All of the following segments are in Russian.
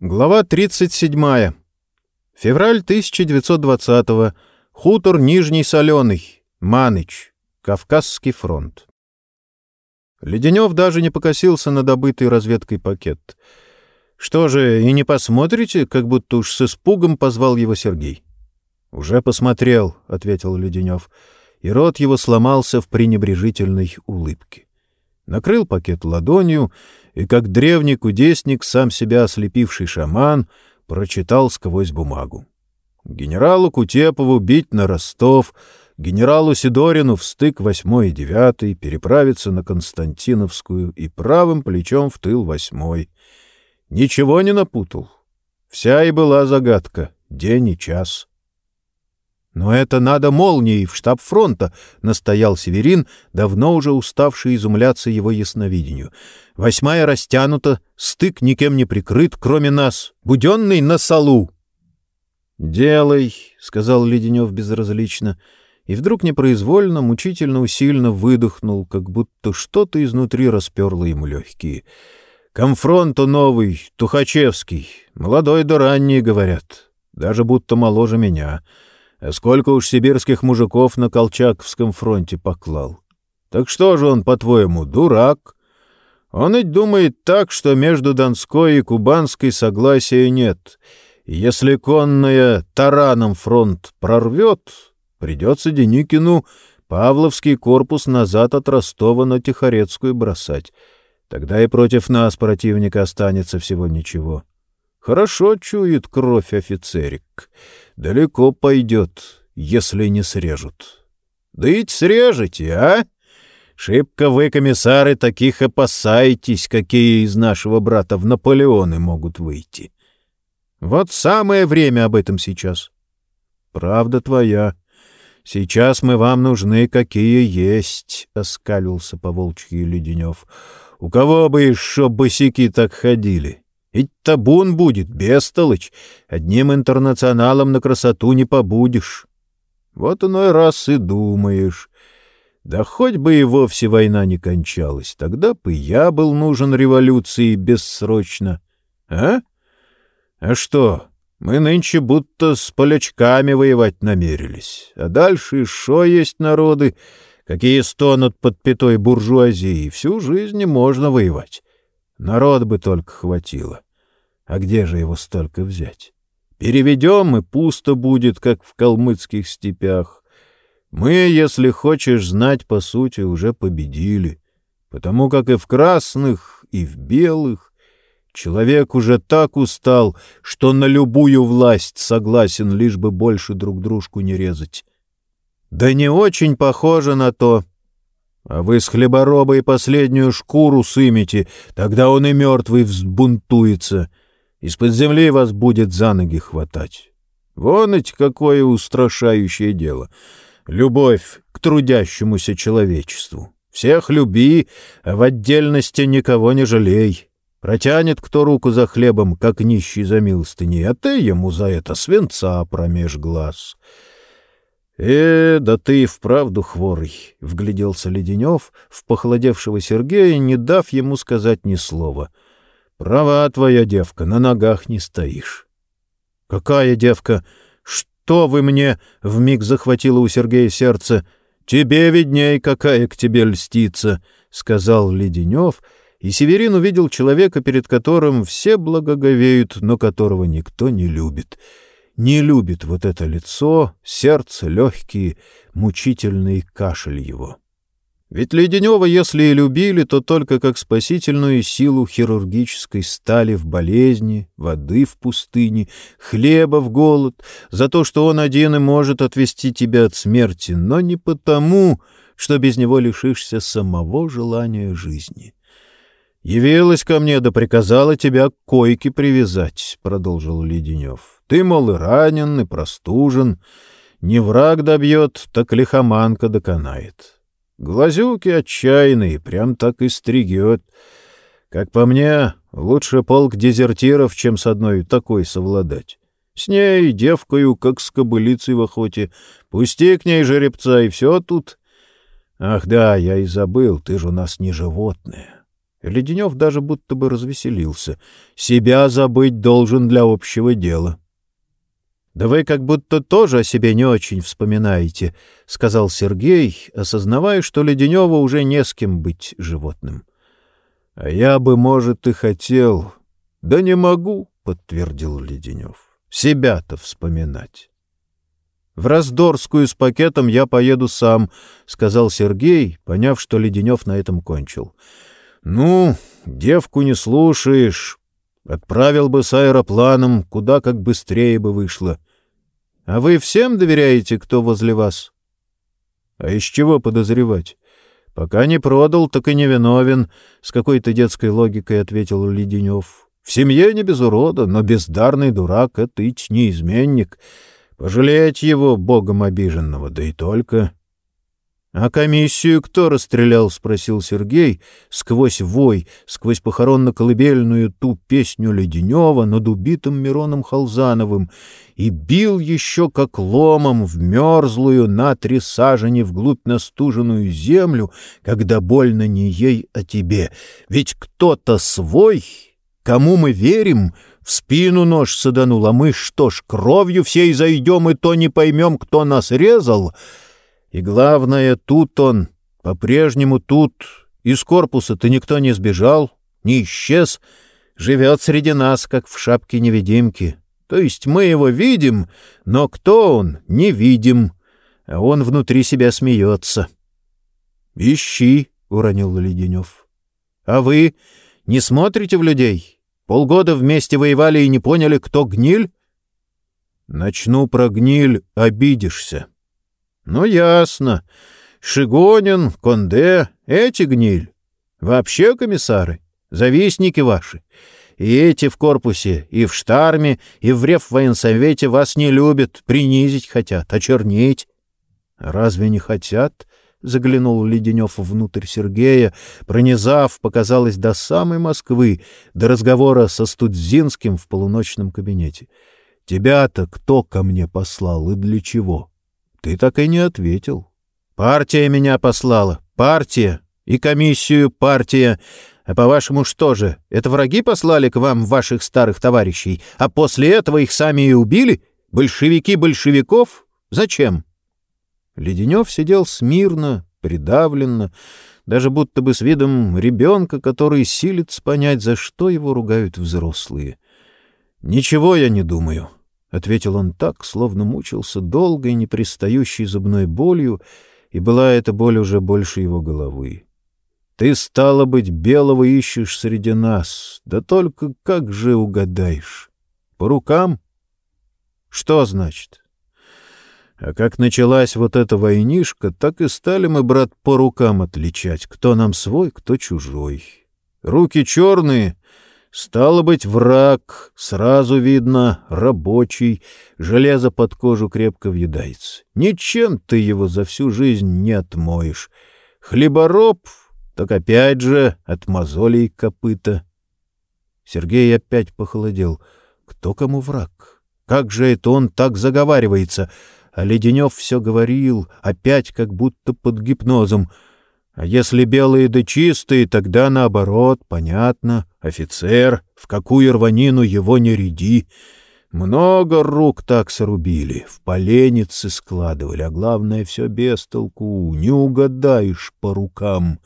Глава 37. Февраль 1920-го. Хутор Нижний Соленый. Маныч. Кавказский фронт. Леденев даже не покосился на добытый разведкой пакет. «Что же, и не посмотрите?» — как будто уж с испугом позвал его Сергей. «Уже посмотрел», — ответил Леденев, и рот его сломался в пренебрежительной улыбке накрыл пакет ладонью и, как древний кудесник, сам себя ослепивший шаман, прочитал сквозь бумагу. Генералу Кутепову бить на Ростов, генералу Сидорину в стык восьмой и девятый, переправиться на Константиновскую и правым плечом в тыл восьмой. Ничего не напутал. Вся и была загадка, день и час. «Но это надо молнией в штаб фронта», — настоял Северин, давно уже уставший изумляться его ясновидению. «Восьмая растянута, стык никем не прикрыт, кроме нас, буденный на салу». «Делай», — сказал Леденев безразлично, и вдруг непроизвольно, мучительно усильно выдохнул, как будто что-то изнутри расперло ему легкие. «Конфронту новый, Тухачевский, молодой да ранний, говорят, даже будто моложе меня». А сколько уж сибирских мужиков на Колчаковском фронте поклал. Так что же он, по-твоему, дурак? Он ведь думает так, что между Донской и Кубанской согласия нет. Если конная тараном фронт прорвет, придется Деникину Павловский корпус назад от Ростова на Тихорецкую бросать. Тогда и против нас противника останется всего ничего. Хорошо чует кровь офицерик. Далеко пойдет, если не срежут. Да ведь срежете, а? Шибко вы, комиссары, таких опасаетесь, какие из нашего брата в Наполеоны могут выйти. Вот самое время об этом сейчас. Правда твоя. Сейчас мы вам нужны, какие есть, — оскалился по волчьи Леденев. У кого бы еще босики так ходили? — ведь табун будет, бестолочь. Одним интернационалом на красоту не побудешь. Вот иной раз и думаешь. Да хоть бы и вовсе война не кончалась, тогда бы я был нужен революции бессрочно. А? А что, мы нынче будто с полячками воевать намерились. А дальше шо есть народы, какие стонут под пятой буржуазии, всю жизнь можно воевать. Народ бы только хватило. А где же его столько взять? Переведем, и пусто будет, как в калмыцких степях. Мы, если хочешь знать, по сути, уже победили, потому как и в красных, и в белых человек уже так устал, что на любую власть согласен, лишь бы больше друг дружку не резать. Да не очень похоже на то. А вы с хлеборобой последнюю шкуру сымете, тогда он и мертвый взбунтуется — из-под земли вас будет за ноги хватать. Вон ведь какое устрашающее дело. Любовь к трудящемуся человечеству. Всех люби, а в отдельности никого не жалей. Протянет кто руку за хлебом, как нищий за милостыней, а ты ему за это свинца промеж глаз. «Э, да ты и вправду хворый», — вгляделся Леденев в похолодевшего Сергея, не дав ему сказать ни слова — Права твоя девка, на ногах не стоишь. Какая девка? Что вы мне? Вмиг захватило у Сергея сердце. Тебе видней, какая к тебе льстится, сказал Леденев, и Северин увидел человека, перед которым все благоговеют, но которого никто не любит. Не любит вот это лицо, сердце, легкие, мучительный кашель его. Ведь Леденева, если и любили, то только как спасительную силу хирургической стали в болезни, воды в пустыне, хлеба в голод, за то, что он один и может отвести тебя от смерти, но не потому, что без него лишишься самого желания жизни. «Явилась ко мне, да приказала тебя к койке привязать», — продолжил Леденев. «Ты, мол, и ранен, и простужен. Не враг добьет, так лихоманка доконает». Глазюки отчаянные, прям так и стригет. Как по мне, лучше полк дезертиров, чем с одной такой совладать. С ней, девкою, как с кобылицей в охоте. Пусти к ней жеребца, и все тут. Ах да, я и забыл, ты же у нас не животное. Леденев даже будто бы развеселился. «Себя забыть должен для общего дела». «Да вы как будто тоже о себе не очень вспоминаете», — сказал Сергей, осознавая, что Леденева уже не с кем быть животным. «А я бы, может, и хотел. Да не могу», — подтвердил Леденев. «Себя-то вспоминать». «В Раздорскую с пакетом я поеду сам», — сказал Сергей, поняв, что Леденев на этом кончил. «Ну, девку не слушаешь. Отправил бы с аэропланом, куда как быстрее бы вышло. А вы всем доверяете, кто возле вас?» «А из чего подозревать?» «Пока не продал, так и не виновен», — с какой-то детской логикой ответил Леденев. «В семье не без урода, но бездарный дурак — это ить не изменник». Пожалеть его, богом обиженного, да и только. — А комиссию кто расстрелял? — спросил Сергей, сквозь вой, сквозь похоронно-колыбельную ту песню Леденева над убитым Мироном Халзановым, и бил еще как ломом в мерзлую на три сажени вглубь настуженную землю, когда больно не ей, а тебе. Ведь кто-то свой, кому мы верим, в спину нож саданул, а мы что ж, кровью всей зайдем и то не поймем, кто нас резал. И главное, тут он, по-прежнему тут, из корпуса-то никто не сбежал, не исчез, живет среди нас, как в шапке невидимки. То есть мы его видим, но кто он, не видим, а он внутри себя смеется. — Ищи, — уронил Леденев. — А вы не смотрите в людей? — Полгода вместе воевали и не поняли, кто гниль? Начну про гниль, обидишься. Ну, ясно. Шигонин, Конде — эти гниль. Вообще комиссары, завистники ваши. И эти в корпусе, и в штарме, и в реввоенсовете вас не любят, принизить хотят, очернить. Разве не хотят? — заглянул Леденев внутрь Сергея, пронизав, показалось, до самой Москвы, до разговора со Студзинским в полуночном кабинете. — Тебя-то кто ко мне послал и для чего? Ты так и не ответил. — Партия меня послала. Партия. И комиссию партия. А по-вашему что же, это враги послали к вам ваших старых товарищей, а после этого их сами и убили? Большевики большевиков? Зачем? — Леденев сидел смирно, придавленно, даже будто бы с видом ребенка, который силится понять, за что его ругают взрослые. «Ничего я не думаю», — ответил он так, словно мучился долгой, непристающей зубной болью, и была эта боль уже больше его головы. «Ты, стало быть, белого ищешь среди нас, да только как же угадаешь? По рукам?» «Что значит?» А как началась вот эта войнишка, так и стали мы, брат, по рукам отличать, кто нам свой, кто чужой. Руки черные, стало быть, враг, сразу видно, рабочий, железо под кожу крепко въедается. Ничем ты его за всю жизнь не отмоешь. Хлебороб, так опять же от мозолей копыта. Сергей опять похолодел. Кто кому враг? Как же это он так заговаривается — а Леденев все говорил, опять как будто под гипнозом. А если белые да чистые, тогда наоборот, понятно. Офицер, в какую рванину его не ряди. Много рук так срубили, в поленницы складывали, а главное, все без толку, не угадаешь по рукам.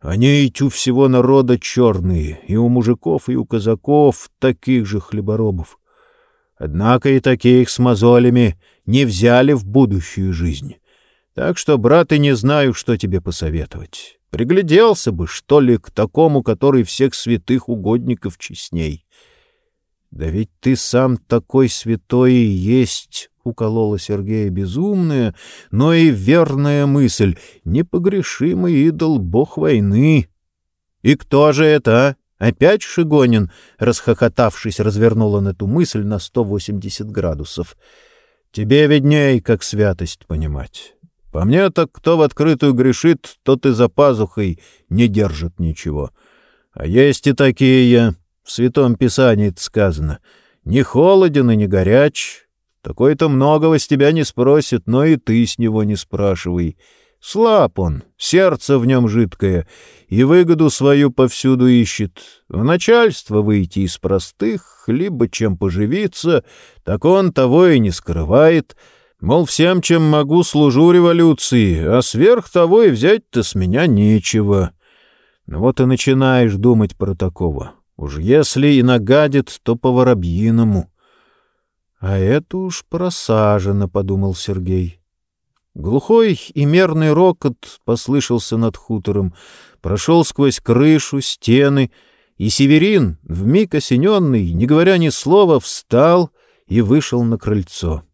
Они ведь у всего народа черные, и у мужиков, и у казаков таких же хлеборобов. Однако и таких с мозолями не взяли в будущую жизнь. Так что, брат, и не знаю, что тебе посоветовать. Пригляделся бы, что ли, к такому, который всех святых угодников честней. Да ведь ты сам такой святой и есть, — уколола Сергея безумная, но и верная мысль, непогрешимый идол бог войны. И кто же это, а? Опять Шигонин, расхохотавшись, развернул он эту мысль на 180 градусов. Тебе видней, как святость понимать. По мне так кто в открытую грешит, тот и за пазухой не держит ничего. А есть и такие, в Святом Писании сказано, не холоден и не горяч. Такой-то многого с тебя не спросит, но и ты с него не спрашивай. Слаб он, сердце в нем жидкое, и выгоду свою повсюду ищет. В начальство выйти из простых, либо чем поживиться, так он того и не скрывает. Мол, всем, чем могу, служу революции, а сверх того и взять-то с меня нечего. Ну вот и начинаешь думать про такого. Уж если и нагадит, то по воробьиному. — А это уж просажено, — подумал Сергей. Глухой и мерный рокот послышался над хутором, прошел сквозь крышу, стены, и Северин, вмиг осененный, не говоря ни слова, встал и вышел на крыльцо.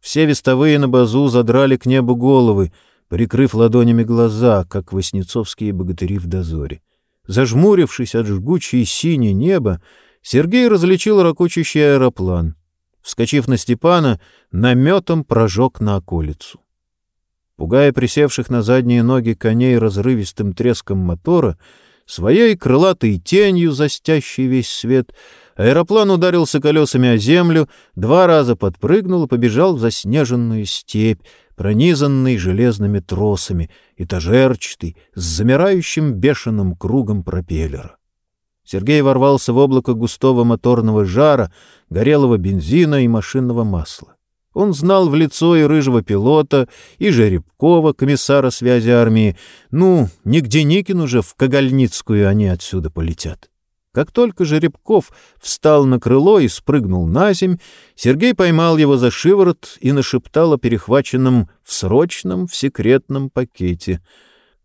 Все вестовые на базу задрали к небу головы, прикрыв ладонями глаза, как воснецовские богатыри в дозоре. Зажмурившись от жгучей синее неба, Сергей различил ракочущий аэроплан. Вскочив на Степана, наметом прожег на околицу. Пугая присевших на задние ноги коней разрывистым треском мотора, своей крылатой тенью, застящей весь свет, аэроплан ударился колесами о землю, два раза подпрыгнул и побежал в заснеженную степь, пронизанный железными тросами, этажерчатый, с замирающим бешеным кругом пропеллера. Сергей ворвался в облако густого моторного жара, горелого бензина и машинного масла. Он знал в лицо и рыжего пилота, и Жеребкова, комиссара связи армии. Ну, не к Деникину же в Когольницкую они отсюда полетят. Как только Жеребков встал на крыло и спрыгнул на земь, Сергей поймал его за шиворот и нашептал о перехваченном в срочном, в секретном пакете.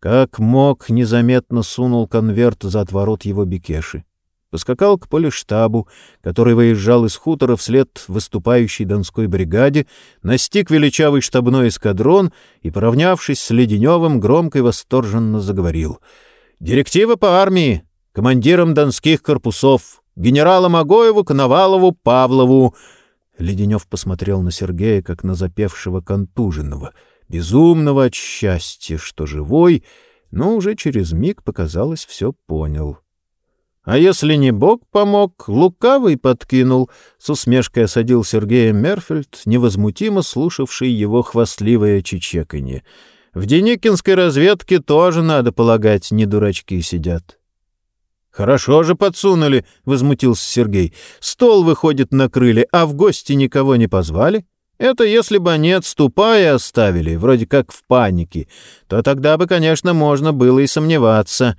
Как мог, незаметно сунул конверт за отворот его бекеши поскакал к полиштабу, который выезжал из хутора вслед выступающей донской бригаде, настиг величавый штабной эскадрон и, поравнявшись с Леденевым, громко и восторженно заговорил. «Директива по армии! Командирам донских корпусов! Генералам Агоеву, Коновалову, Павлову!» Леденев посмотрел на Сергея, как на запевшего контуженного, безумного от счастья, что живой, но уже через миг, показалось, все понял. А если не Бог помог, лукавый подкинул, — с усмешкой осадил Сергея Мерфельд, невозмутимо слушавший его хвастливое чечеканье. В Деникинской разведке тоже, надо полагать, не дурачки сидят. — Хорошо же подсунули, — возмутился Сергей. — Стол, выходит, накрыли, а в гости никого не позвали? Это если бы они отступая оставили, вроде как в панике, то тогда бы, конечно, можно было и сомневаться.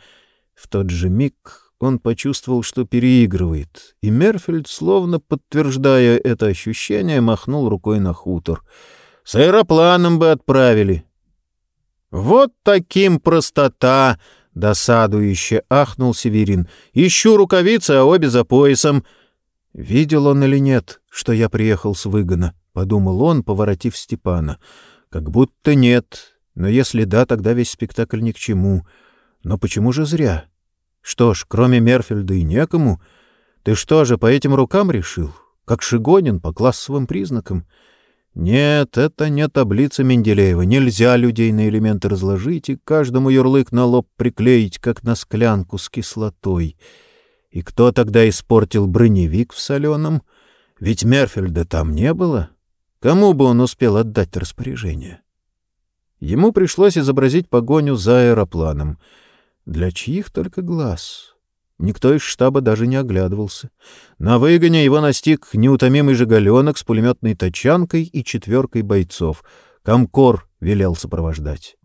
В тот же миг он почувствовал, что переигрывает, и Мерфельд, словно подтверждая это ощущение, махнул рукой на хутор. «С аэропланом бы отправили». «Вот таким простота!» — досадующе ахнул Северин. «Ищу рукавицы, а обе за поясом». «Видел он или нет, что я приехал с выгона?» — подумал он, поворотив Степана. «Как будто нет. Но если да, тогда весь спектакль ни к чему. Но почему же зря?» Что ж, кроме Мерфельда и некому. Ты что же, по этим рукам решил? Как Шигонин, по классовым признакам? Нет, это не таблица Менделеева. Нельзя людей на элементы разложить и каждому ярлык на лоб приклеить, как на склянку с кислотой. И кто тогда испортил броневик в соленом? Ведь Мерфельда там не было. Кому бы он успел отдать распоряжение? Ему пришлось изобразить погоню за аэропланом — для чьих только глаз? Никто из штаба даже не оглядывался. На выгоне его настиг неутомимый жигаленок с пулеметной тачанкой и четверкой бойцов. Комкор велел сопровождать.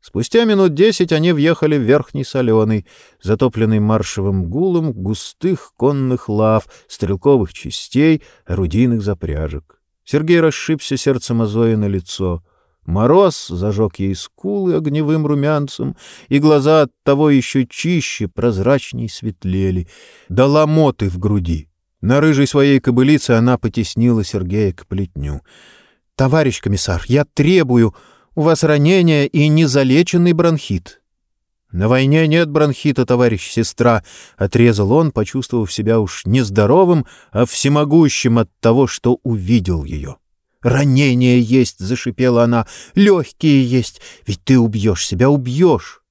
Спустя минут десять они въехали в Верхний Соленый, затопленный маршевым гулом густых конных лав, стрелковых частей, орудийных запряжек. Сергей расшибся сердцем Азоя на лицо — Мороз зажег ей скулы огневым румянцем, и глаза от того еще чище, прозрачней светлели, да ломоты в груди. На рыжей своей кобылице она потеснила Сергея к плетню. — Товарищ комиссар, я требую, у вас ранение и незалеченный бронхит. — На войне нет бронхита, товарищ сестра, — отрезал он, почувствовав себя уж нездоровым, а всемогущим от того, что увидел ее. — «Ранение есть!» — зашипела она. «Легкие есть! Ведь ты убьешь себя, убьешь!»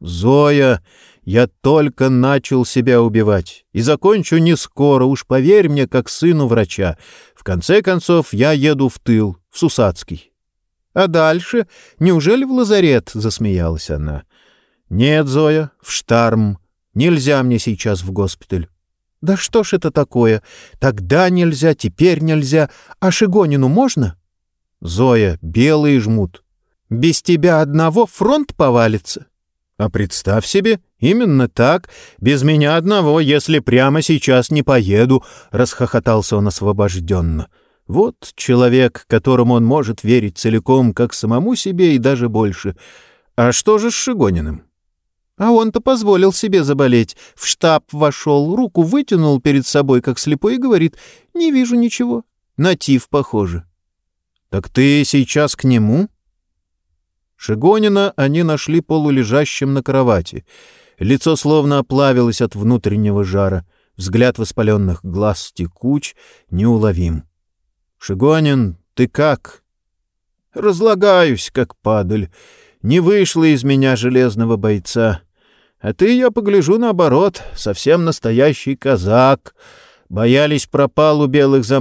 «Зоя, я только начал себя убивать и закончу не скоро, уж поверь мне, как сыну врача. В конце концов, я еду в тыл, в Сусацкий». А дальше? Неужели в лазарет?» — засмеялась она. «Нет, Зоя, в Штарм. Нельзя мне сейчас в госпиталь». «Да что ж это такое? Тогда нельзя, теперь нельзя. А Шигонину можно?» «Зоя, белые жмут. Без тебя одного фронт повалится». «А представь себе, именно так, без меня одного, если прямо сейчас не поеду», — расхохотался он освобожденно. Вот человек, которому он может верить целиком, как самому себе и даже больше. А что же с Шигониным? А он-то позволил себе заболеть. В штаб вошел, руку вытянул перед собой, как слепой, и говорит, «Не вижу ничего. Натив, похоже». «Так ты сейчас к нему?» Шигонина они нашли полулежащим на кровати. Лицо словно оплавилось от внутреннего жара. Взгляд воспаленных глаз текуч, неуловим. «Шигонин, ты как?» «Разлагаюсь, как падаль. Не вышло из меня железного бойца. А ты, я погляжу, наоборот, совсем настоящий казак. Боялись пропал у белых за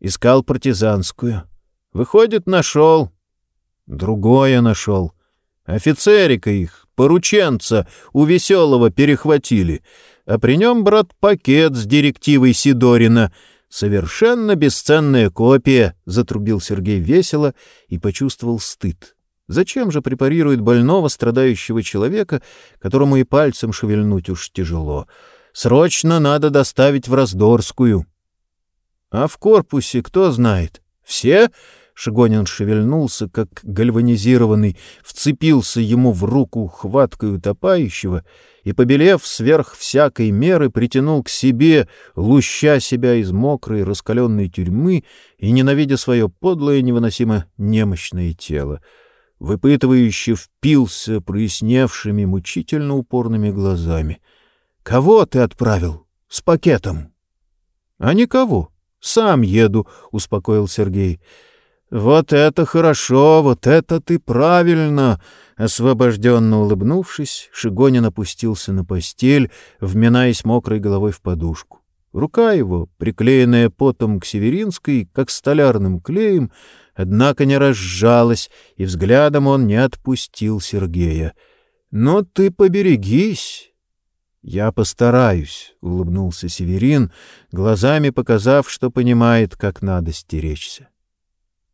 искал партизанскую. Выходит, нашел. Другое нашел. Офицерика их, порученца, у Веселого перехватили, а при нем, брат, пакет с директивой Сидорина — Совершенно бесценная копия, затрубил Сергей весело и почувствовал стыд. Зачем же препарирует больного, страдающего человека, которому и пальцем шевельнуть уж тяжело? Срочно надо доставить в Раздорскую. А в корпусе кто знает? Все? Шигонин шевельнулся, как гальванизированный, вцепился ему в руку хваткой утопающего и, побелев сверх всякой меры, притянул к себе, луща себя из мокрой раскаленной тюрьмы и ненавидя свое подлое невыносимо немощное тело выпытывающе впился проясневшими, мучительно упорными глазами. «Кого ты отправил? С пакетом?» «А никого. Сам еду», — успокоил Сергей. «Вот это хорошо, вот это ты правильно!» Освобожденно улыбнувшись, Шигонин опустился на постель, вминаясь мокрой головой в подушку. Рука его, приклеенная потом к северинской, как столярным клеем, однако не разжалась, и взглядом он не отпустил Сергея. «Но ты поберегись!» «Я постараюсь», — улыбнулся Северин, глазами показав, что понимает, как надо стеречься.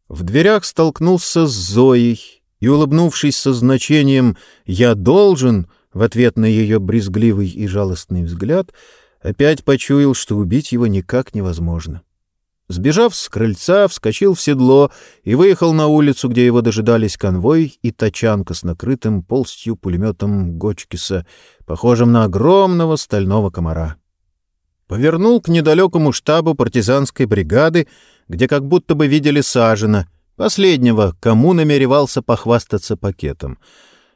В дверях столкнулся с Зоей и, улыбнувшись со значением «я должен», в ответ на ее брезгливый и жалостный взгляд, опять почуял, что убить его никак невозможно. Сбежав с крыльца, вскочил в седло и выехал на улицу, где его дожидались конвой и тачанка с накрытым полстью пулеметом Гочкиса, похожим на огромного стального комара. Повернул к недалекому штабу партизанской бригады, где как будто бы видели Сажина, последнего, кому намеревался похвастаться пакетом.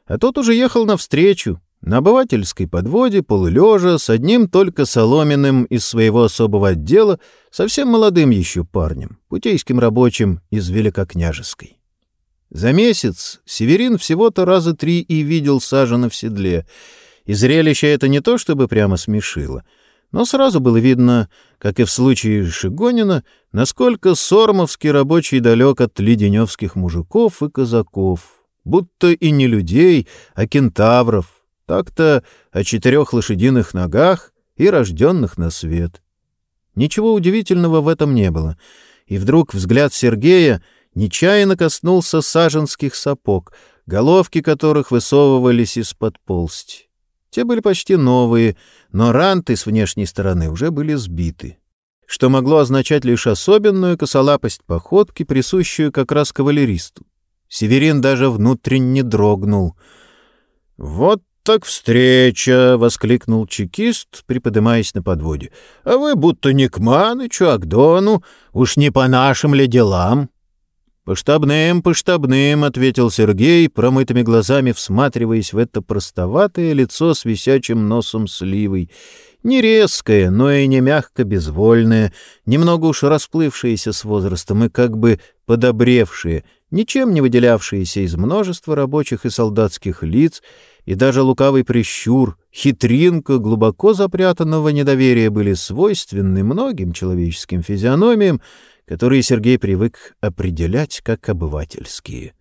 А тот уже ехал навстречу, на обывательской подводе, полулежа, с одним только соломенным из своего особого отдела, совсем молодым еще парнем, путейским рабочим из Великокняжеской. За месяц Северин всего-то раза три и видел Сажена в седле, и зрелище это не то чтобы прямо смешило, но сразу было видно, как и в случае Шигонина, насколько сормовский рабочий далек от леденевских мужиков и казаков, будто и не людей, а кентавров, так-то о четырех лошадиных ногах и рожденных на свет. Ничего удивительного в этом не было. И вдруг взгляд Сергея нечаянно коснулся саженских сапог, головки которых высовывались из-под полсти. Те были почти новые, но ранты с внешней стороны уже были сбиты, что могло означать лишь особенную косолапость походки, присущую как раз кавалеристу. Северин даже внутренне дрогнул. «Вот так встреча!» — воскликнул чекист, приподымаясь на подводе. «А вы будто не к Манычу, а к Дону. Уж не по нашим ли делам?» «По штабным, по штабным», — ответил Сергей, промытыми глазами всматриваясь в это простоватое лицо с висячим носом сливой. Не резкое, но и не мягко безвольное, немного уж расплывшееся с возрастом и как бы подобревшее, ничем не выделявшееся из множества рабочих и солдатских лиц, и даже лукавый прищур, хитринка глубоко запрятанного недоверия были свойственны многим человеческим физиономиям, которые Сергей привык определять как обывательские.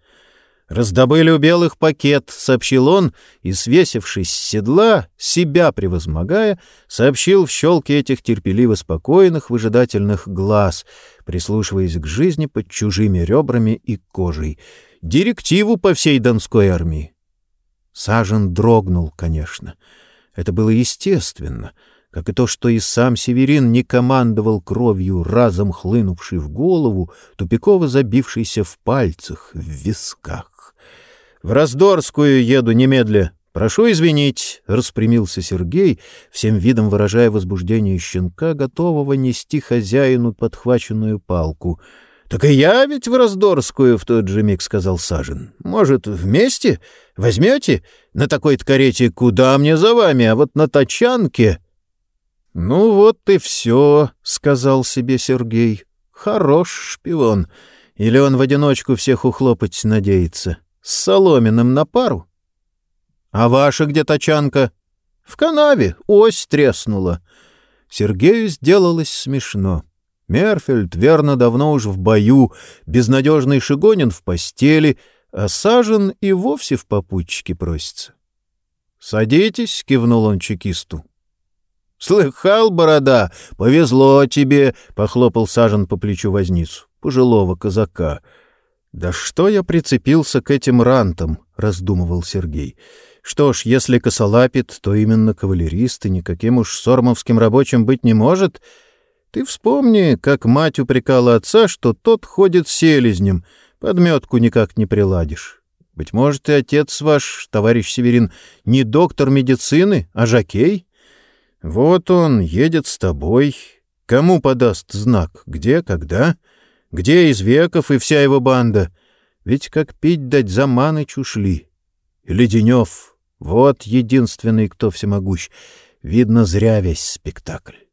«Раздобыли у белых пакет», — сообщил он, и, свесившись с седла, себя превозмогая, сообщил в щелке этих терпеливо спокойных, выжидательных глаз, прислушиваясь к жизни под чужими ребрами и кожей. «Директиву по всей Донской армии». Сажен дрогнул, конечно. Это было естественно — как и то, что и сам Северин не командовал кровью, разом хлынувшей в голову, тупиково забившейся в пальцах, в висках. «В Раздорскую еду немедля. Прошу извинить», — распрямился Сергей, всем видом выражая возбуждение щенка, готового нести хозяину подхваченную палку. «Так и я ведь в Раздорскую в тот же миг», — сказал Сажин. «Может, вместе? Возьмете? На такой-то куда мне за вами, а вот на тачанке...» «Ну вот и все», — сказал себе Сергей. «Хорош шпион. Или он в одиночку всех ухлопать надеется? С Соломиным на пару?» «А ваша где тачанка?» «В канаве. Ось треснула». Сергею сделалось смешно. Мерфельд, верно, давно уж в бою, безнадежный Шигонин в постели, а Сажен и вовсе в попутчике просится. «Садитесь», — кивнул он чекисту. «Слыхал, борода? Повезло тебе!» — похлопал Сажен по плечу возницу, пожилого казака. «Да что я прицепился к этим рантам?» — раздумывал Сергей. «Что ж, если косолапит, то именно кавалерист и никаким уж сормовским рабочим быть не может. Ты вспомни, как мать упрекала отца, что тот ходит селезнем, подметку никак не приладишь. Быть может, и отец ваш, товарищ Северин, не доктор медицины, а жакей?» Вот он едет с тобой. Кому подаст знак? Где, когда? Где Извеков и вся его банда? Ведь как пить дать за Маныч ушли. Леденев, вот единственный, кто всемогущ. Видно, зря весь спектакль.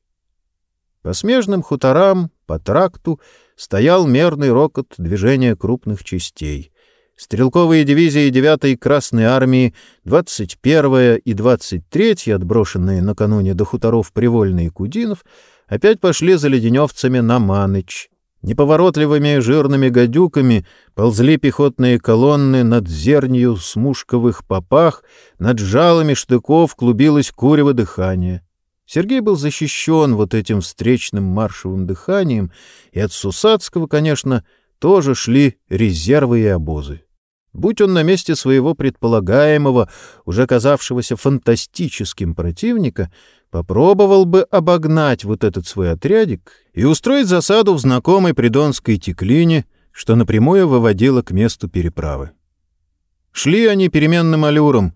По смежным хуторам, по тракту стоял мерный рокот движения крупных частей. Стрелковые дивизии 9-й Красной армии, 21-я и 23-я, отброшенные накануне до хуторов Привольный и Кудинов, опять пошли за леденевцами на Маныч. Неповоротливыми жирными гадюками ползли пехотные колонны над зернью смушковых попах, над жалами штыков клубилось курево дыхание. Сергей был защищен вот этим встречным маршевым дыханием, и от Сусацкого, конечно, тоже шли резервы и обозы. Будь он на месте своего предполагаемого, уже казавшегося фантастическим противника, попробовал бы обогнать вот этот свой отрядик и устроить засаду в знакомой придонской теклине, что напрямую выводило к месту переправы. Шли они переменным аллюром,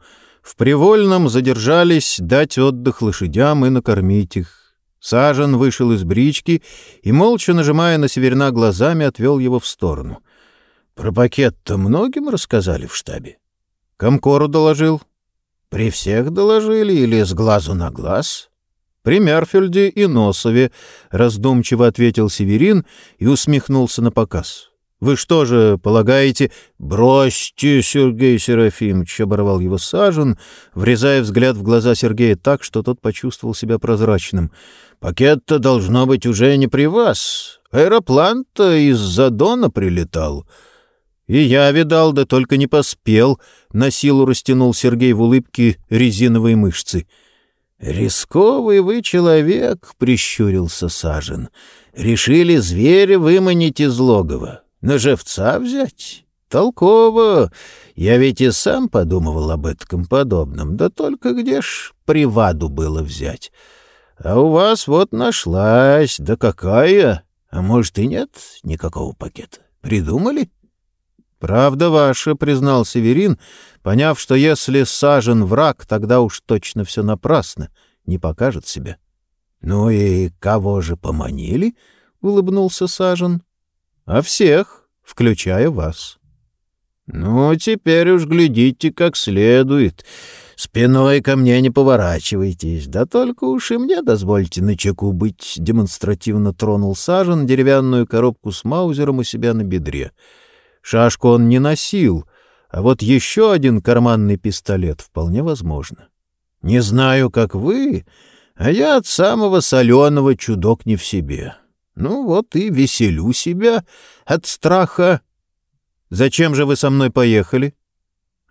в Привольном задержались дать отдых лошадям и накормить их. Сажен вышел из брички и, молча нажимая на северна глазами, отвел его в сторону. Про пакет-то многим рассказали в штабе. Комкору доложил. При всех доложили или с глазу на глаз? При Мерфельде и Носове, раздумчиво ответил Северин и усмехнулся на показ. Вы что же, полагаете... Бросьте, Сергей Серафимович, оборвал его Сажен, врезая взгляд в глаза Сергея так, что тот почувствовал себя прозрачным. Пакет-то должно быть уже не при вас. Аэроплан-то из-за Дона прилетал. «И я видал, да только не поспел», — на силу растянул Сергей в улыбке резиновые мышцы. «Рисковый вы человек», — прищурился Сажен. «Решили зверя выманить из логова, на живца взять?» «Толково. Я ведь и сам подумывал об этом подобном, да только где ж приваду было взять?» А у вас вот нашлась, да какая? А может и нет никакого пакета? Придумали? Правда ваша, признал Северин, поняв, что если сажен враг, тогда уж точно все напрасно, не покажет себя. Ну и кого же поманили? улыбнулся Сажен. А всех, включая вас. Ну, теперь уж глядите как следует. Спиной ко мне не поворачивайтесь, да только уж и мне дозвольте на чеку быть, — демонстративно тронул Сажен деревянную коробку с маузером у себя на бедре. Шашку он не носил, а вот еще один карманный пистолет вполне возможно. Не знаю, как вы, а я от самого соленого чудок не в себе. Ну вот и веселю себя от страха. Зачем же вы со мной поехали?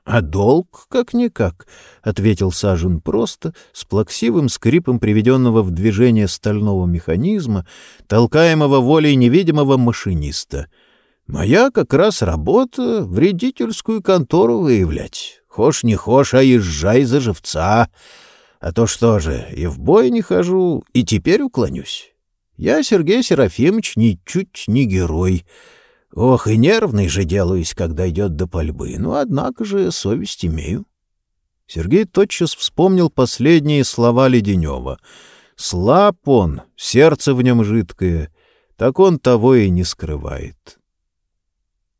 А долг как-никак, — ответил Сажен просто, с плаксивым скрипом приведенного в движение стального механизма, толкаемого волей невидимого машиниста. Моя как раз работа — вредительскую контору выявлять. Хошь не хошь, а езжай за живца. А то что же, и в бой не хожу, и теперь уклонюсь. Я, Сергей Серафимович, ничуть не герой. Ох, и нервный же делаюсь, когда идет до пальбы, но, однако же, совесть имею. Сергей тотчас вспомнил последние слова Леденева. «Слаб он, сердце в нем жидкое, так он того и не скрывает».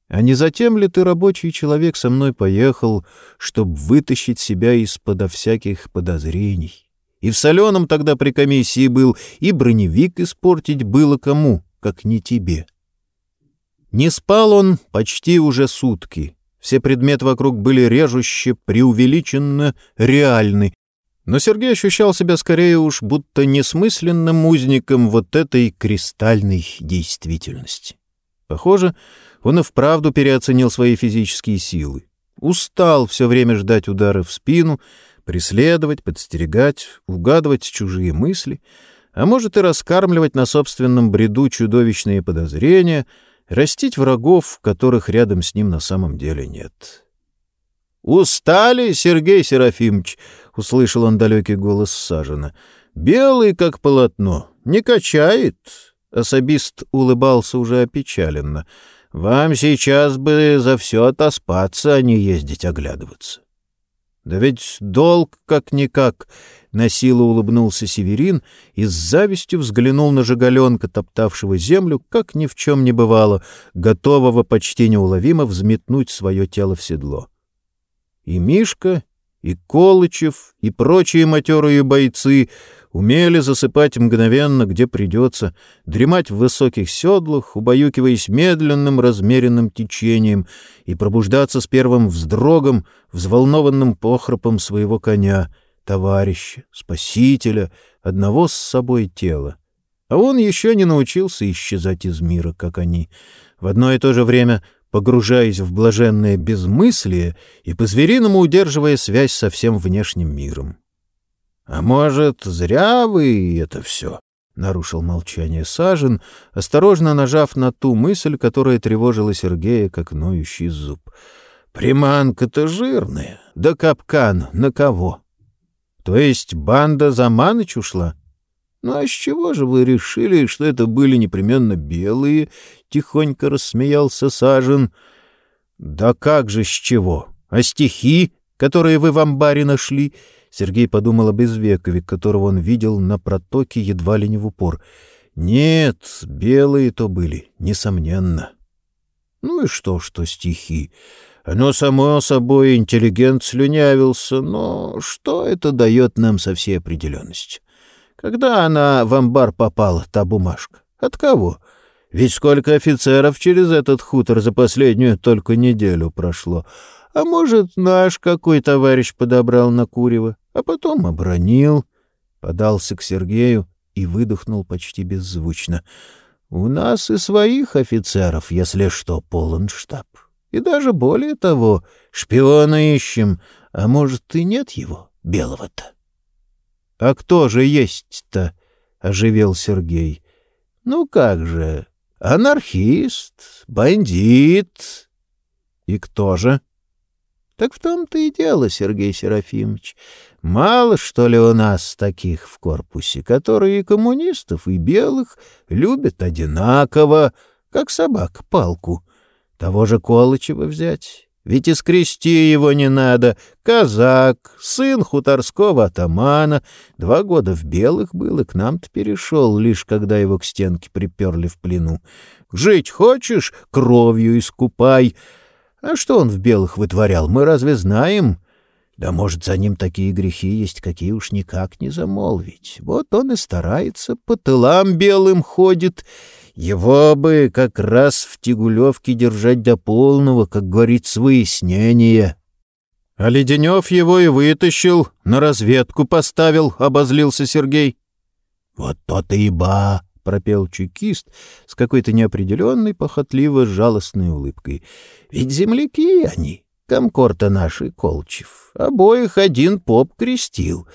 А не затем ли ты, рабочий человек, со мной поехал, чтобы вытащить себя из-подо всяких подозрений? И в соленом тогда при комиссии был, и броневик испортить было кому, как не тебе. Не спал он почти уже сутки. Все предметы вокруг были режуще, преувеличенно реальны. Но Сергей ощущал себя скорее уж будто несмысленным узником вот этой кристальной действительности. Похоже, он и вправду переоценил свои физические силы. Устал все время ждать удары в спину, преследовать, подстерегать, угадывать чужие мысли, а может и раскармливать на собственном бреду чудовищные подозрения, растить врагов, которых рядом с ним на самом деле нет. «Устали, Сергей Серафимович?» — услышал он далекий голос Сажина. «Белый, как полотно, не качает». Особист улыбался уже опечаленно — вам сейчас бы за все отоспаться, а не ездить оглядываться. Да ведь долг как-никак, — на силу улыбнулся Северин и с завистью взглянул на Жигаленка, топтавшего землю, как ни в чем не бывало, готового почти неуловимо взметнуть свое тело в седло. И Мишка, и Колычев, и прочие матерые бойцы умели засыпать мгновенно, где придется, дремать в высоких седлах, убаюкиваясь медленным размеренным течением, и пробуждаться с первым вздрогом, взволнованным похрапом своего коня, товарища, спасителя, одного с собой тела. А он еще не научился исчезать из мира, как они. В одно и то же время погружаясь в блаженное безмыслие и по-звериному удерживая связь со всем внешним миром. «А может, зря вы это все?» — нарушил молчание Сажен, осторожно нажав на ту мысль, которая тревожила Сергея, как ноющий зуб. «Приманка-то жирная, да капкан на кого?» «То есть банда за Маныч ушла?» «Ну а с чего же вы решили, что это были непременно белые?» — тихонько рассмеялся Сажен. «Да как же с чего? А стихи, которые вы в амбаре нашли?» Сергей подумал об Извекове, которого он видел на протоке едва ли не в упор. Нет, белые то были, несомненно. Ну и что, что стихи? Оно, само собой, интеллигент слюнявился, но что это дает нам со всей определенностью? Когда она в амбар попала, та бумажка? От кого? Ведь сколько офицеров через этот хутор за последнюю только неделю прошло. А может, наш какой товарищ подобрал на курево? А потом обронил, подался к Сергею и выдохнул почти беззвучно. «У нас и своих офицеров, если что, полон штаб. И даже более того, шпиона ищем, а может, и нет его, белого-то». «А кто же есть-то?» — оживел Сергей. «Ну как же, анархист, бандит». «И кто же?» Так в том-то и дело, Сергей Серафимович. Мало, что ли, у нас таких в корпусе, которые и коммунистов, и белых любят одинаково, как собак палку. Того же Колычева взять. Ведь искрести его не надо. Казак, сын хуторского атамана, два года в белых был и к нам-то перешел, лишь когда его к стенке приперли в плену. Жить хочешь — кровью искупай — а что он в белых вытворял, мы разве знаем? Да, может, за ним такие грехи есть, какие уж никак не замолвить. Вот он и старается, по тылам белым ходит. Его бы как раз в Тягулевке держать до полного, как говорится, выяснения. А Леденев его и вытащил, на разведку поставил, — обозлился Сергей. — Вот то-то и ба, — пропел чекист с какой-то неопределенной, похотливо-жалостной улыбкой. «Ведь земляки они, комкорта наши, Колчев. Обоих один поп крестил».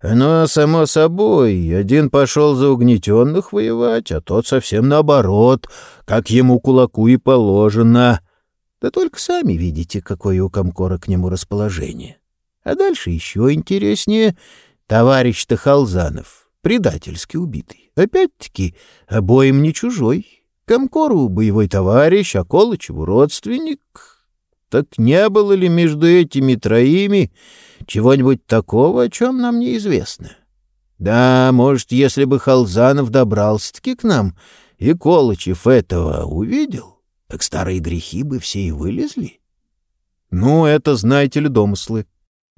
Но, само собой, один пошел за угнетенных воевать, а тот совсем наоборот, как ему кулаку и положено. Да только сами видите, какое у Комкора к нему расположение. А дальше еще интереснее. Товарищ Тахалзанов, предательски убитый. Опять-таки, обоим не чужой. Комкору боевой товарищ, а Колычеву родственник. Так не было ли между этими троими чего-нибудь такого, о чем нам неизвестно? Да, может, если бы Халзанов добрался-таки к нам, и Колычев этого увидел, так старые грехи бы все и вылезли. Ну, это, знаете ли, домыслы.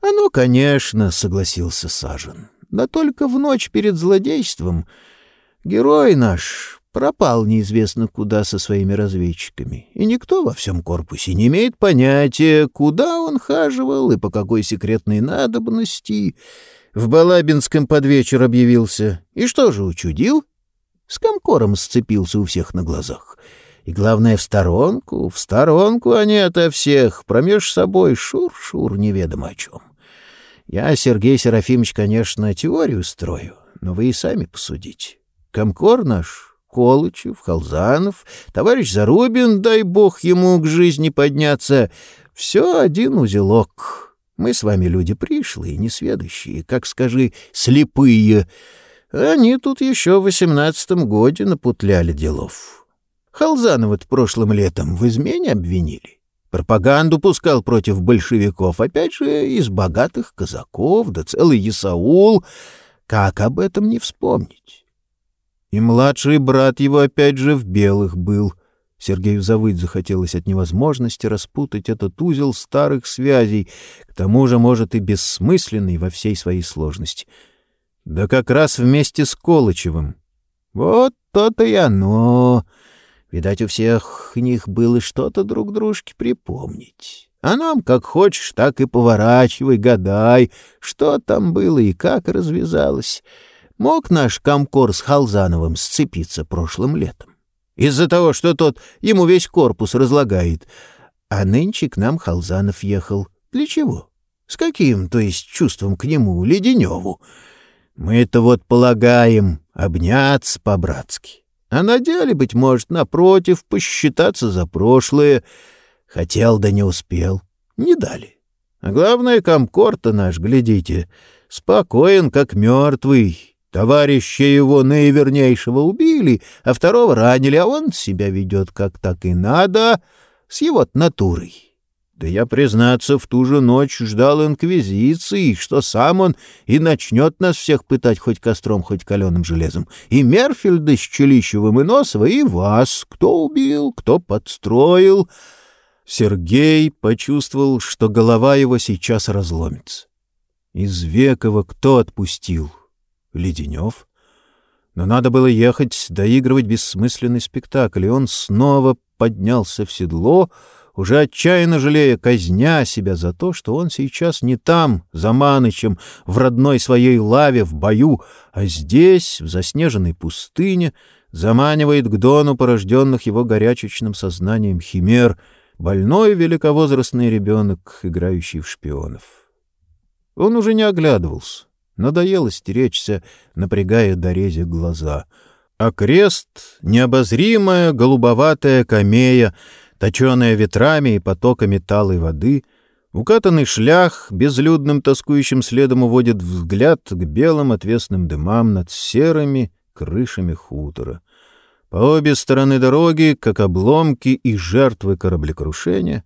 — А ну, конечно, — согласился Сажен. — Да только в ночь перед злодейством герой наш пропал неизвестно куда со своими разведчиками, и никто во всем корпусе не имеет понятия, куда он хаживал и по какой секретной надобности. В Балабинском под вечер объявился. И что же учудил? С комкором сцепился у всех на глазах. И главное, в сторонку, в сторонку они ото всех, промеж собой шур-шур неведомо о чем. Я, Сергей Серафимович, конечно, теорию строю, но вы и сами посудите. Комкор наш, Колычев, Халзанов, товарищ Зарубин, дай бог ему к жизни подняться, все один узелок. Мы с вами люди пришлые, несведущие, как, скажи, слепые. Они тут еще в восемнадцатом годе напутляли делов. Халзанова-то прошлым летом в измене обвинили. Пропаганду пускал против большевиков, опять же, из богатых казаков, да целый Исаул. Как об этом не вспомнить? И младший брат его опять же в белых был. Сергею завыть захотелось от невозможности распутать этот узел старых связей, к тому же, может, и бессмысленный во всей своей сложности. Да как раз вместе с Колычевым. Вот то-то и оно. Видать, у всех них было что-то друг дружке припомнить. А нам, как хочешь, так и поворачивай, гадай, что там было и как развязалось. Мог наш комкор с Халзановым сцепиться прошлым летом? Из-за того, что тот ему весь корпус разлагает. А нынче к нам Халзанов ехал. Для чего? С каким, то есть, чувством к нему, Леденеву? Мы это вот полагаем обняться по-братски. А на деле, быть может, напротив, посчитаться за прошлое. Хотел, да не успел. Не дали. А главное, комкор-то наш, глядите, спокоен, как мертвый. Товарища его наивернейшего убили, а второго ранили, а он себя ведет как так и надо, с его натурой. Да я, признаться, в ту же ночь ждал инквизиции, что сам он и начнет нас всех пытать хоть костром, хоть каленым железом. И Мерфельда с Челищевым и Носова, и вас, кто убил, кто подстроил. Сергей почувствовал, что голова его сейчас разломится. Из Векова кто отпустил? Леденев? Но надо было ехать, доигрывать бессмысленный спектакль, и он снова поднялся в седло — уже отчаянно жалея, казня себя за то, что он сейчас не там, за Манычем, в родной своей лаве, в бою, а здесь, в заснеженной пустыне, заманивает к дону порожденных его горячечным сознанием химер, больной великовозрастный ребенок, играющий в шпионов. Он уже не оглядывался, надоело стеречься, напрягая дорезе глаза — а крест, необозримая голубоватая камея, точеная ветрами и потоками талой воды, укатанный шлях безлюдным тоскующим следом уводит взгляд к белым отвесным дымам над серыми крышами хутора. По обе стороны дороги, как обломки и жертвы кораблекрушения,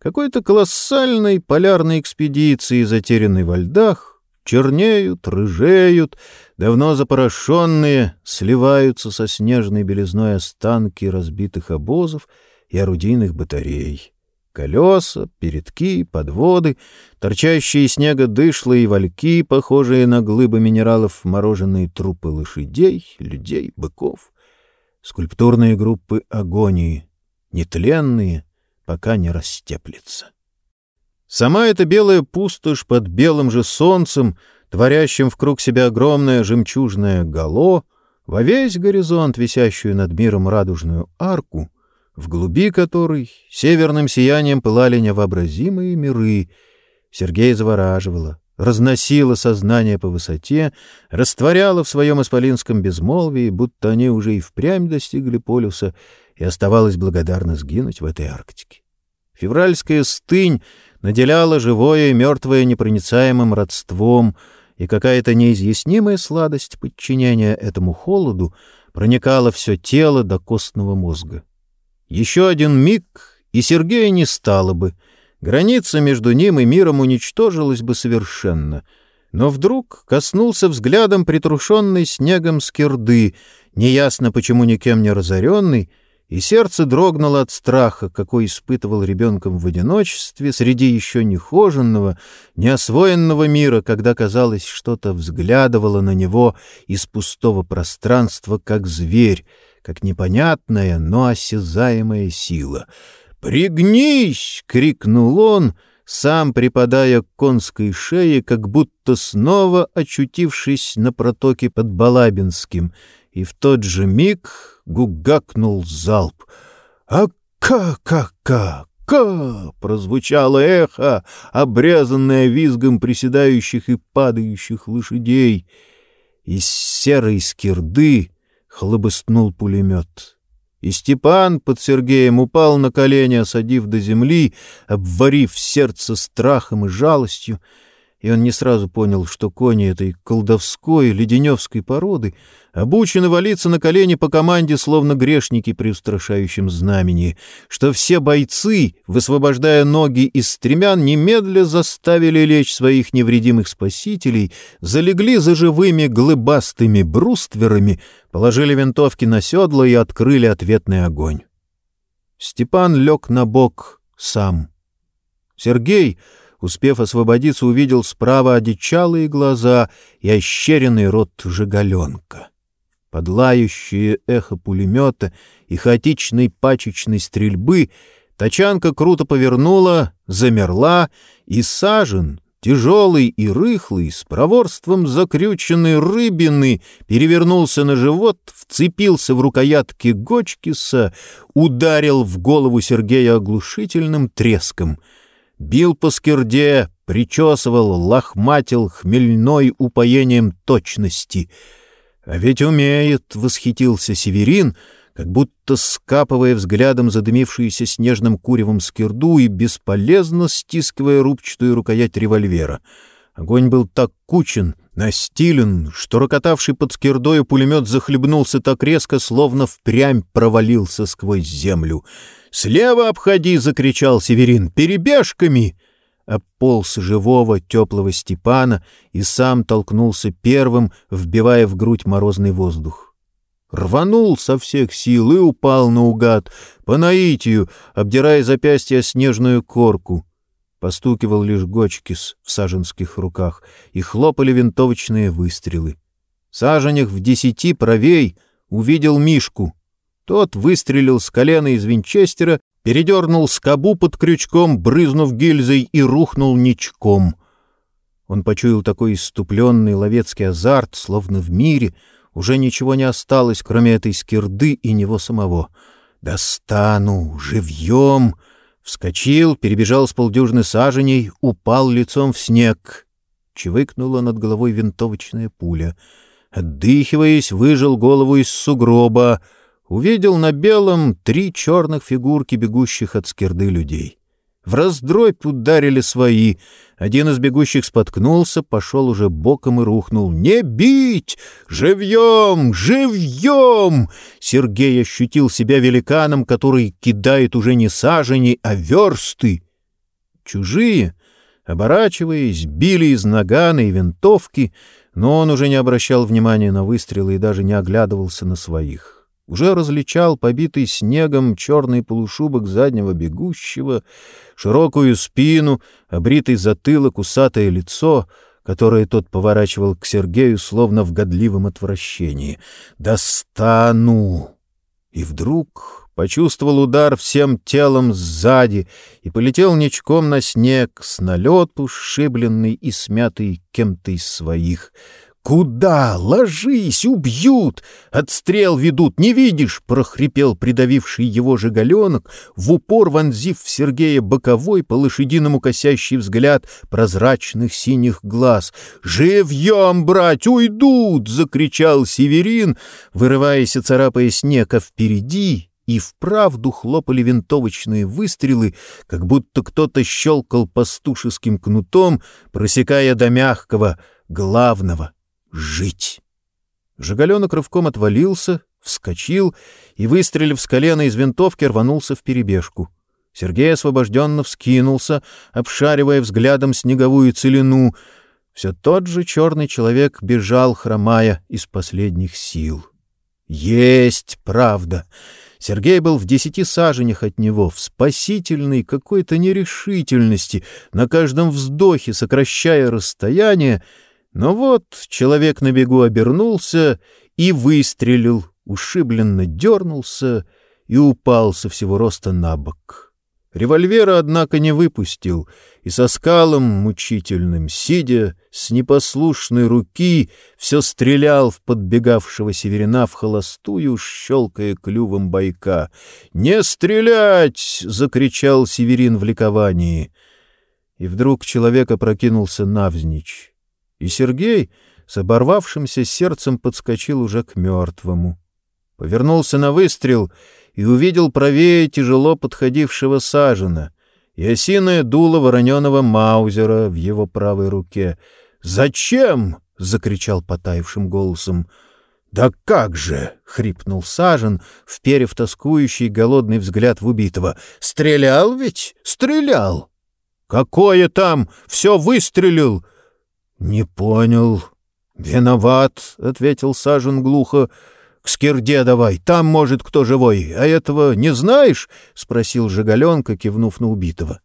какой-то колоссальной полярной экспедиции, затерянной во льдах, чернеют, рыжеют, давно запорошенные, сливаются со снежной белизной останки разбитых обозов — и орудийных батарей. Колеса, передки, подводы, торчащие из снега дышлы и вальки, похожие на глыбы минералов, мороженые трупы лошадей, людей, быков. Скульптурные группы агонии, нетленные, пока не растеплется. Сама эта белая пустошь под белым же солнцем, творящим в круг себя огромное жемчужное гало — во весь горизонт, висящую над миром радужную арку, в глуби которой северным сиянием пылали невообразимые миры, Сергей завораживало, разносило сознание по высоте, растворяло в своем исполинском безмолвии, будто они уже и впрямь достигли полюса, и оставалось благодарно сгинуть в этой Арктике. Февральская стынь наделяла живое и мертвое непроницаемым родством, и какая-то неизъяснимая сладость подчинения этому холоду проникала все тело до костного мозга. Еще один миг, и Сергея не стало бы. Граница между ним и миром уничтожилась бы совершенно. Но вдруг коснулся взглядом притрушенной снегом скирды, неясно почему никем не разоренный, и сердце дрогнуло от страха, какой испытывал ребенком в одиночестве среди еще нехоженного, неосвоенного мира, когда, казалось, что-то взглядывало на него из пустого пространства, как зверь, как непонятная, но осязаемая сила. «Пригнись!» — крикнул он, сам припадая к конской шее, как будто снова очутившись на протоке под Балабинским, и в тот же миг гугакнул залп. «А-ка-ка-ка!» ка прозвучало эхо, обрезанное визгом приседающих и падающих лошадей. Из серой скирды хлобыстнул пулемет. И Степан под Сергеем упал на колени, осадив до земли, обварив сердце страхом и жалостью, и он не сразу понял, что кони этой колдовской леденевской породы обучены валиться на колени по команде, словно грешники при устрашающем знамени, что все бойцы, высвобождая ноги из стремян, немедля заставили лечь своих невредимых спасителей, залегли за живыми глыбастыми брустверами, положили винтовки на седло и открыли ответный огонь. Степан лег на бок сам. Сергей успев освободиться, увидел справа одичалые глаза и ощеренный рот жигаленка. Под лающее эхо пулемета и хаотичной пачечной стрельбы тачанка круто повернула, замерла, и сажен, тяжелый и рыхлый, с проворством закрюченной рыбины, перевернулся на живот, вцепился в рукоятки Гочкиса, ударил в голову Сергея оглушительным треском — бил по скирде, причесывал, лохматил хмельной упоением точности. А ведь умеет, — восхитился Северин, как будто скапывая взглядом задымившуюся снежным куревом скирду и бесполезно стискивая рубчатую рукоять револьвера. Огонь был так кучен, настилен, что рокотавший под скирдою пулемет захлебнулся так резко, словно впрямь провалился сквозь землю — «Слева обходи!» — закричал Северин. «Перебежками!» Ополз живого, теплого Степана и сам толкнулся первым, вбивая в грудь морозный воздух. Рванул со всех сил и упал наугад, по наитию, обдирая запястья снежную корку. Постукивал лишь Гочкис в саженских руках, и хлопали винтовочные выстрелы. Саженях в десяти правей увидел Мишку — тот выстрелил с колена из винчестера, передернул скобу под крючком, брызнув гильзой, и рухнул ничком. Он почуял такой иступленный ловецкий азарт, словно в мире уже ничего не осталось, кроме этой скирды и него самого. «Достану! Живьем!» Вскочил, перебежал с полдюжины саженей, упал лицом в снег. Чевыкнула над головой винтовочная пуля. Отдыхиваясь, выжил голову из сугроба — увидел на белом три черных фигурки, бегущих от скирды людей. В раздробь ударили свои. Один из бегущих споткнулся, пошел уже боком и рухнул. «Не бить! Живьем! Живьем!» Сергей ощутил себя великаном, который кидает уже не сажени, а версты. Чужие, оборачиваясь, били из нагана и винтовки, но он уже не обращал внимания на выстрелы и даже не оглядывался на своих уже различал побитый снегом черный полушубок заднего бегущего, широкую спину, обритый затылок, усатое лицо, которое тот поворачивал к Сергею словно в годливом отвращении. «Достану!» И вдруг почувствовал удар всем телом сзади и полетел ничком на снег, с налету, сшибленный и смятый кем-то из своих — «Куда? Ложись! Убьют! Отстрел ведут! Не видишь?» — прохрипел придавивший его жигаленок, в упор вонзив в Сергея боковой по лошадиному косящий взгляд прозрачных синих глаз. «Живьем, брать! Уйдут!» — закричал Северин, вырываясь и царапая снег, а впереди и вправду хлопали винтовочные выстрелы, как будто кто-то щелкал пастушеским кнутом, просекая до мягкого, главного — жить. Жигаленок рывком отвалился, вскочил и, выстрелив с колена из винтовки, рванулся в перебежку. Сергей освобожденно вскинулся, обшаривая взглядом снеговую целину. Все тот же черный человек бежал, хромая из последних сил. «Есть правда!» Сергей был в десяти саженях от него, в спасительной какой-то нерешительности, на каждом вздохе сокращая расстояние, но вот человек на бегу обернулся и выстрелил, ушибленно дернулся и упал со всего роста на бок. Револьвера, однако, не выпустил, и со скалом мучительным, сидя, с непослушной руки, все стрелял в подбегавшего северина в холостую, щелкая клювом бойка. «Не стрелять!» — закричал северин в ликовании. И вдруг человек опрокинулся навзничь, и Сергей с оборвавшимся сердцем подскочил уже к мертвому. Повернулся на выстрел — и увидел правее тяжело подходившего сажена и осиное дуло вороненого маузера в его правой руке. «Зачем?» — закричал потаившим голосом. «Да как же!» — хрипнул Сажен, вперев тоскующий голодный взгляд в убитого. «Стрелял ведь? Стрелял!» «Какое там? Все выстрелил!» «Не понял. Виноват», — ответил Сажен глухо. К скирде давай, там, может, кто живой. А этого не знаешь? — спросил Жигаленка, кивнув на убитого.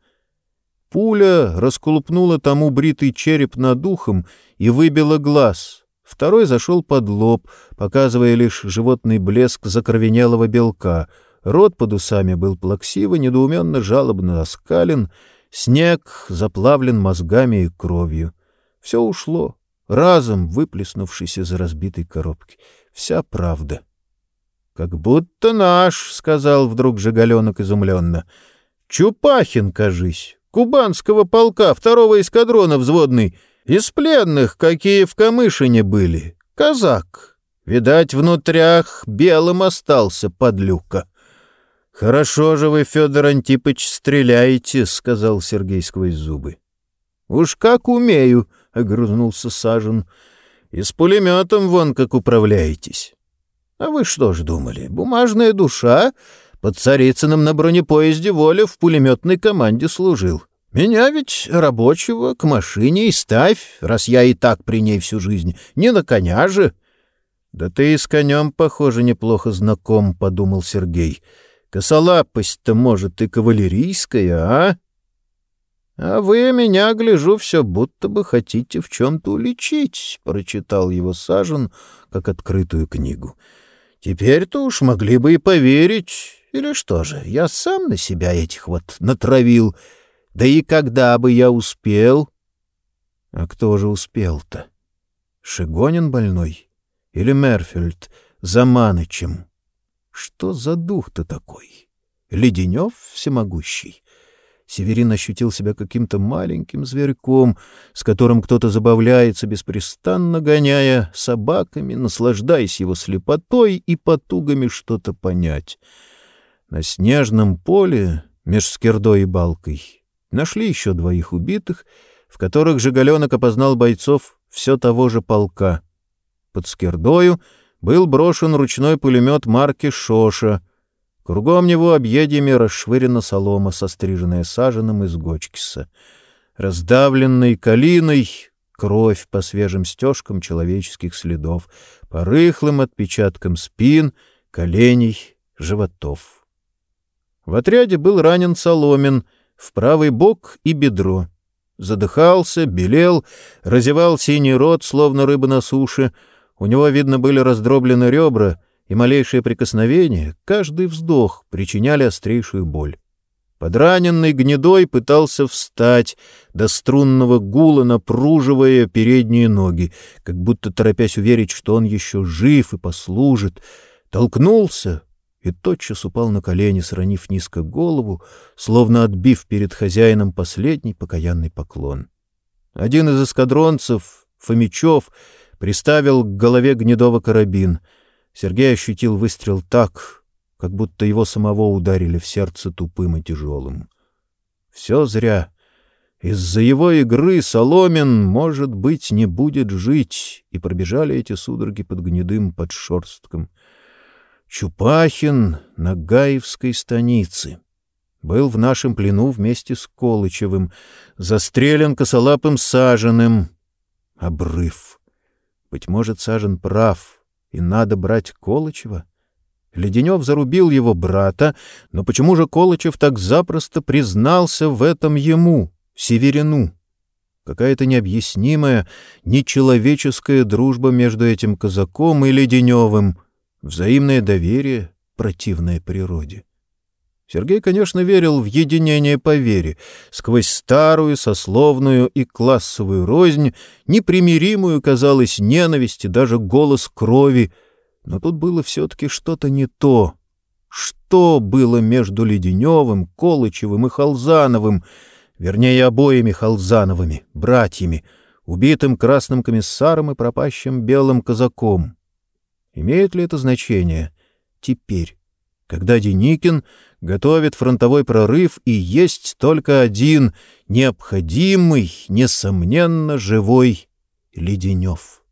Пуля расколупнула тому бритый череп над ухом и выбила глаз. Второй зашел под лоб, показывая лишь животный блеск закровенелого белка. Рот под усами был плаксиво, недоуменно жалобно оскален, снег заплавлен мозгами и кровью. Все ушло, разом выплеснувшись из разбитой коробки вся правда. — Как будто наш, — сказал вдруг Жигаленок изумленно. — Чупахин, кажись, кубанского полка, второго эскадрона взводный, из пленных, какие в Камышине были. Казак. Видать, внутрях белым остался подлюка. — Хорошо же вы, Федор Антипыч, стреляете, — сказал Сергей сквозь зубы. — Уж как умею, — огрызнулся Сажен, — и с пулеметом вон как управляетесь. А вы что ж думали, бумажная душа под Царицыным на бронепоезде «Воля» в пулеметной команде служил. Меня ведь рабочего к машине и ставь, раз я и так при ней всю жизнь. Не на коня же. — Да ты и с конем, похоже, неплохо знаком, — подумал Сергей. — Косолапость-то, может, и кавалерийская, а? — А вы меня, гляжу, все будто бы хотите в чем-то уличить, — прочитал его Сажен, как открытую книгу. — Теперь-то уж могли бы и поверить. Или что же, я сам на себя этих вот натравил. Да и когда бы я успел? — А кто же успел-то? Шигонин больной? Или Мерфельд за Манычем? Что за дух-то такой? Леденев всемогущий? Северин ощутил себя каким-то маленьким зверьком, с которым кто-то забавляется, беспрестанно гоняя собаками, наслаждаясь его слепотой и потугами что-то понять. На снежном поле, меж скирдой и балкой, нашли еще двоих убитых, в которых Жигаленок опознал бойцов все того же полка. Под скирдою был брошен ручной пулемет марки «Шоша», Кругом него объедьями расшвырена солома, состриженная саженым из гочкиса. Раздавленной калиной кровь по свежим стежкам человеческих следов, по рыхлым отпечаткам спин, коленей, животов. В отряде был ранен Соломин в правый бок и бедро. Задыхался, белел, разевал синий рот, словно рыба на суше. У него, видно, были раздроблены ребра — и малейшее прикосновение, каждый вздох причиняли острейшую боль. Подраненный гнедой пытался встать, до струнного гула напруживая передние ноги, как будто торопясь уверить, что он еще жив и послужит. Толкнулся и тотчас упал на колени, сранив низко голову, словно отбив перед хозяином последний покаянный поклон. Один из эскадронцев, Фомичев, приставил к голове Гнедова карабин. Сергей ощутил выстрел так, как будто его самого ударили в сердце тупым и тяжелым. Все зря. Из-за его игры Соломин, может быть, не будет жить, и пробежали эти судороги под гнедым подшерстком. Чупахин на Гаевской станице. Был в нашем плену вместе с Колычевым, застрелен косолапым Саженым. Обрыв. Быть может, Сажен прав, и надо брать Колычева? Леденев зарубил его брата, но почему же Колычев так запросто признался в этом ему, Северину? Какая-то необъяснимая, нечеловеческая дружба между этим казаком и Леденевым, взаимное доверие, противное природе. Сергей, конечно, верил в единение по вере, сквозь старую, сословную и классовую рознь, непримиримую, казалось, ненависть и даже голос крови — но тут было все-таки что-то не то. Что было между Леденевым, Колычевым и Халзановым, вернее, обоими Халзановыми, братьями, убитым красным комиссаром и пропащим белым казаком? Имеет ли это значение теперь, когда Деникин готовит фронтовой прорыв и есть только один необходимый, несомненно, живой Леденев?